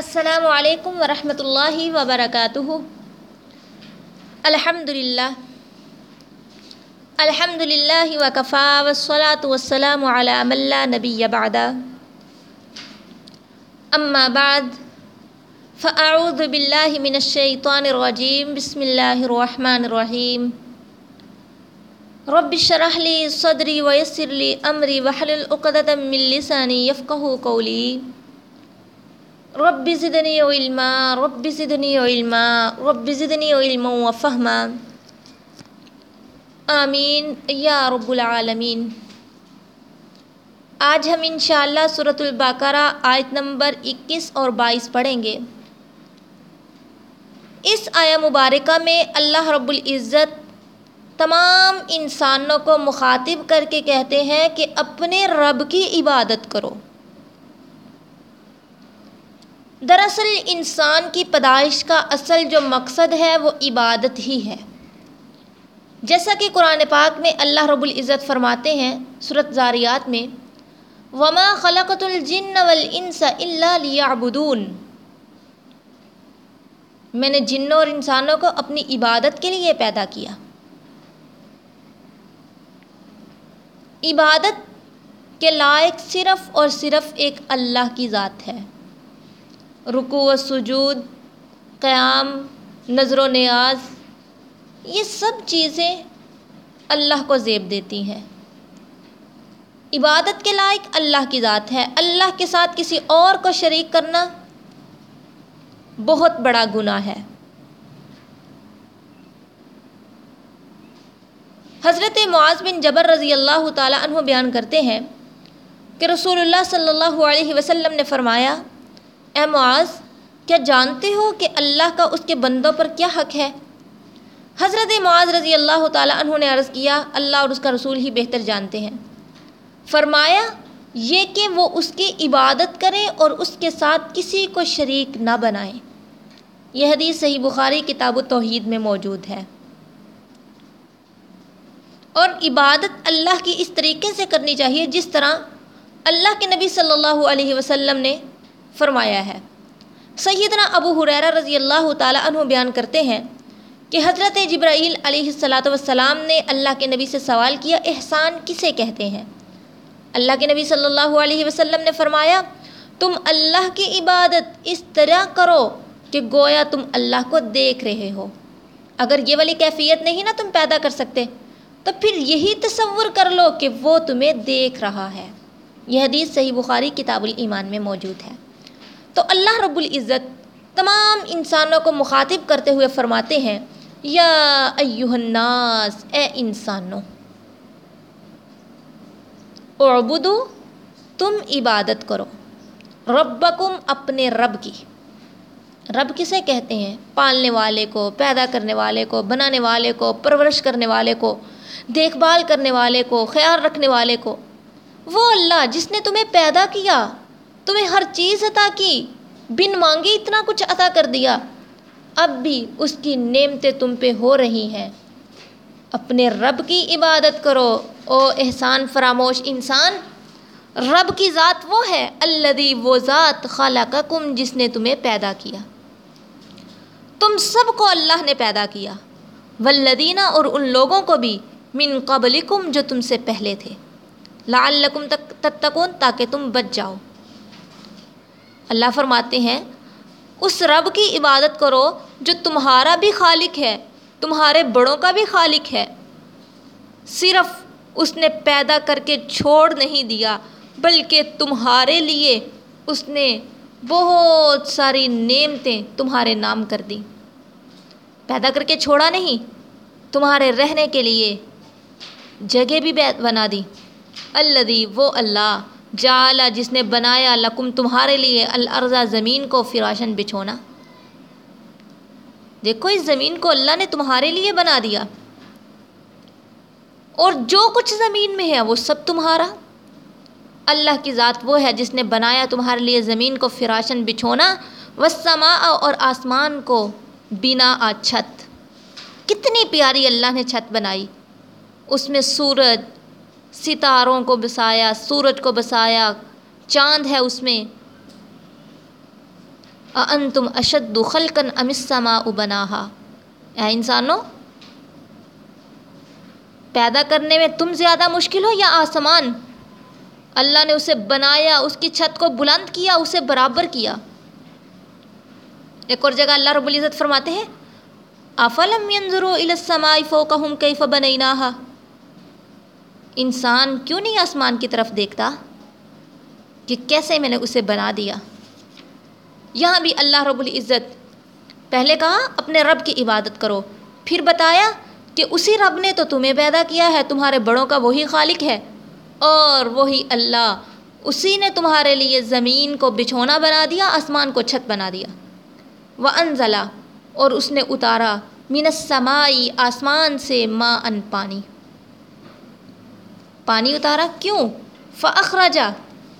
السلام علیکم ورحمۃ اللہ وبرکاتہ۔ الحمد للہ الحمد للہ وکفا وصلاۃ والسلام علی من لا نبی بعد۔ اما بعد، فاعوذ باللہ من الشیطان الرجیم۔ بسم اللہ الرحمن الرحیم۔ رب اشرح لی صدری ویسر لی امری واحلل عقدۃ من لسانی یفقهوا قولی۔ رب زدنی علما، رب زدنی علما، رب زدنی علما و فہما آمین، یا رب العالمین آج ہم انشاءاللہ سورۃ البقرہ آیت نمبر اکیس اور بائیس پڑھیں گے۔ اس آیا مبارکہ میں اللہ رب العزت تمام انسانوں کو مخاطب کر کے کہتے ہیں کہ اپنے رب کی عبادت کرو۔ دراصل انسان کی پیدائش کا اصل جو مقصد ہے وہ عبادت ہی ہے۔ جیسا کہ قرآن پاک میں اللہ رب العزت فرماتے ہیں صورت زاریات میں، وما خلقت الجن والانس الا لیعبدون میں نے جنوں اور انسانوں کو اپنی عبادت کے لیے پیدا کیا۔ عبادت کے لائق صرف اور صرف ایک اللہ کی ذات ہے۔ رکو و سجود، قیام، نظر و نیاز، یہ سب چیزیں اللہ کو زیب دیتی ہیں۔ عبادت کے لائق اللہ کی ذات ہے۔ اللہ کے ساتھ کسی اور کو شریک کرنا بہت بڑا گناہ ہے۔ حضرت معاذ بن جبر رضی اللہ تعالیٰ عنہ بیان کرتے ہیں کہ رسول اللہ صلی اللہ علیہ وسلم نے فرمایا اے معاذ، کیا جانتے ہو کہ اللہ کا اس کے بندوں پر کیا حق ہے؟ حضرت معاذ رضی اللہ تعالیٰ عنہ نے عرض کیا، اللہ اور اس کا رسول ہی بہتر جانتے ہیں۔ فرمایا، یہ کہ وہ اس کی عبادت کریں اور اس کے ساتھ کسی کو شریک نہ بنائیں۔ یہ حدیث صحیح بخاری کتاب و توحید میں موجود ہے۔ اور عبادت اللہ کی اس طریقے سے کرنی چاہیے جس طرح اللہ کے نبی صلی اللہ علیہ وسلم نے فرمایا ہے۔ سیدنا ابو حریرہ رضی اللہ تعالیٰ عنہ بیان کرتے ہیں کہ حضرت جبرائیل علیہ الصلاۃ والسلام نے اللہ کے نبی سے سوال کیا، احسان کسے کہتے ہیں؟ اللہ کے نبی صلی اللہ علیہ وسلم نے فرمایا، تم اللہ کی عبادت اس طرح کرو کہ گویا تم اللہ کو دیکھ رہے ہو۔ اگر یہ والی کیفیت نہیں نا تم پیدا کر سکتے، تو پھر یہی تصور کر لو کہ وہ تمہیں دیکھ رہا ہے۔ یہ حدیث صحیح بخاری کتاب الایمان میں موجود ہے۔ تو اللہ رب العزت تمام انسانوں کو مخاطب کرتے ہوئے فرماتے ہیں، یا ایوہ الناس، اے انسانوں، اعبدو، تم عبادت کرو، ربکم اپنے رب کی۔ رب کسے کہتے ہیں؟ پالنے والے کو، پیدا کرنے والے کو، بنانے والے کو، پرورش کرنے والے کو، دیکھ بھال کرنے والے کو، خیال رکھنے والے کو۔ وہ اللہ جس نے تمہیں پیدا کیا تمہیں ہر چیز عطا کی۔ بن مانگے اتنا کچھ عطا کر دیا۔ اب بھی اس کی نعمتیں تم پہ ہو رہی ہیں۔ اپنے رب کی عبادت کرو۔ او احسان فراموش انسان، رب کی ذات وہ ہے الدی وہ ذات خالہ کا کم جس نے تمہیں پیدا کیا۔ تم سب کو اللہ نے پیدا کیا۔ ولدینہ اور ان لوگوں کو بھی من قبلکم جو تم سے پہلے تھے۔ لعلکم تتقون، تاکہ تم بچ جاؤ۔ اللہ فرماتے ہیں، اس رب کی عبادت کرو جو تمہارا بھی خالق ہے، تمہارے بڑوں کا بھی خالق ہے۔ صرف اس نے پیدا کر کے چھوڑ نہیں دیا، بلکہ تمہارے لیے اس نے بہت ساری نعمتیں تمہارے نام کر دیں۔ پیدا کر کے چھوڑا نہیں، تمہارے رہنے کے لیے جگہ بھی بنا دی۔ الدی وہ اللہ۔ جالا جس نے بنایا لکم تمہارے لیے الارضا زمین کو فراشن بچھونا۔ دیکھو، اس زمین کو اللہ نے تمہارے لیے بنا دیا۔ اور جو کچھ زمین میں ہے، وہ سب تمہارا۔ اللہ کی ذات وہ ہے، جس نے بنایا تمہارے لیے زمین کو فراشن بچھونا۔ وسما اور آسمان کو بنا آ چھت۔ کتنی پیاری اللہ نے چھت بنائی۔ اس میں سورج ستاروں کو بسایا، سورج کو بسایا، چاند ہے اس میں۔ ان تم اشد خلقن امسما ابناہا اے انسانوں، پیدا کرنے میں تم زیادہ مشکل ہو یا آسمان؟ اللہ نے اسے بنایا، اس کی چھت کو بلند کیا، اسے برابر کیا۔ ایک اور جگہ اللہ رب العزت فرماتے ہیں افلم ينظروا الى السماء فوقهم كيف بنيناها؟ انسان کیوں نہیں آسمان کی طرف دیکھتا کہ کیسے میں نے اسے بنا دیا؟ یہاں بھی اللہ رب العزت پہلے کہا، اپنے رب کی عبادت کرو۔ پھر بتایا کہ اسی رب نے تو تمہیں پیدا کیا ہے، تمہارے بڑوں کا وہی خالق ہے۔ اور وہی اللہ، اسی نے تمہارے لیے زمین کو بچھونا بنا دیا، آسمان کو چھت بنا دیا۔ وہ انزلہ اور اس نے اتارا۔ السمائی آسمان سے ماں ان پانی۔ پانی اتارا؟ کیوں؟ فخراجا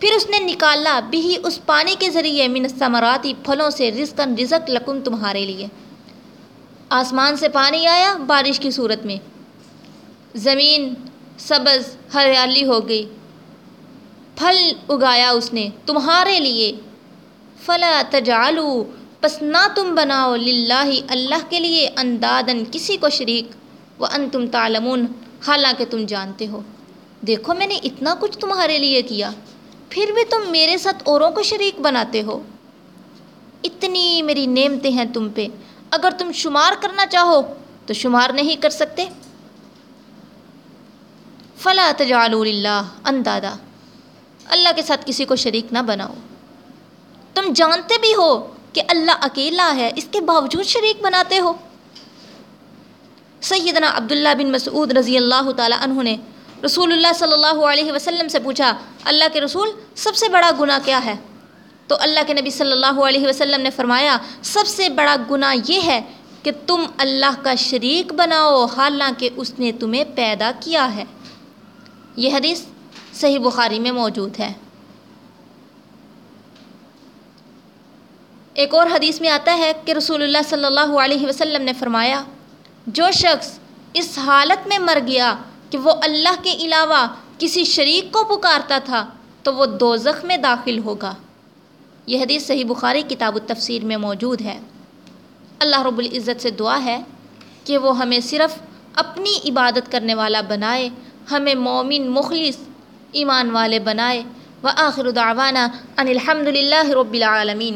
پھر اس نے نکالا بھی اس پانی کے ذریعے من ثمراتی پھلوں سے رزقن رزق لکم تمہارے لیے۔ آسمان سے پانی آیا بارش کی صورت میں۔ زمین، سبز، ہریالی ہو گئی۔ پھل اگایا اس نے تمہارے لیے۔ فلا تجالو پس نہ تم بناؤ للہ اللہ کے لیے اندادن کسی کو شریک۔ وہ ان تم تعلمون۔ حالانکہ تم جانتے ہو۔ دیکھو میں نے اتنا کچھ تمہارے لیے کیا، پھر بھی تم میرے ساتھ اوروں کو شریک بناتے ہو۔ اتنی میری نعمتیں ہیں تم پہ، اگر تم شمار کرنا چاہو تو شمار نہیں کر سکتے۔ فلا تجعلوا اللہ اندادا، اللہ کے ساتھ کسی کو شریک نہ بناؤ۔ تم جانتے بھی ہو کہ اللہ اکیلا ہے، اس کے باوجود شریک بناتے ہو۔ سیدنا عبداللہ بن مسعود رضی اللہ تعالیٰ عنہ نے رسول اللہ صلی اللہ علیہ وسلم سے پوچھا، اللہ کے رسول سب سے بڑا گناہ کیا ہے؟ تو اللہ کے نبی صلی اللہ علیہ وسلم نے فرمایا، سب سے بڑا گناہ یہ ہے کہ تم اللہ کا شریک بناؤ، حالانکہ اس نے تمہیں پیدا کیا ہے۔ یہ حدیث صحیح بخاری میں موجود ہے۔ ایک اور حدیث میں آتا ہے کہ رسول اللہ صلی اللہ علیہ وسلم نے فرمایا، جو شخص اس حالت میں مر گیا کہ وہ اللہ کے علاوہ کسی شریک کو پکارتا تھا تو وہ دوزخ میں داخل ہوگا۔ یہ حدیث صحیح بخاری کتاب التفسیر میں موجود ہے۔ اللہ رب العزت سے دعا ہے کہ وہ ہمیں صرف اپنی عبادت کرنے والا بنائے، ہمیں مومن، مخلص، ایمان والے بنائے۔ و آخر دعوانا ان الحمد للہ رب العالمین۔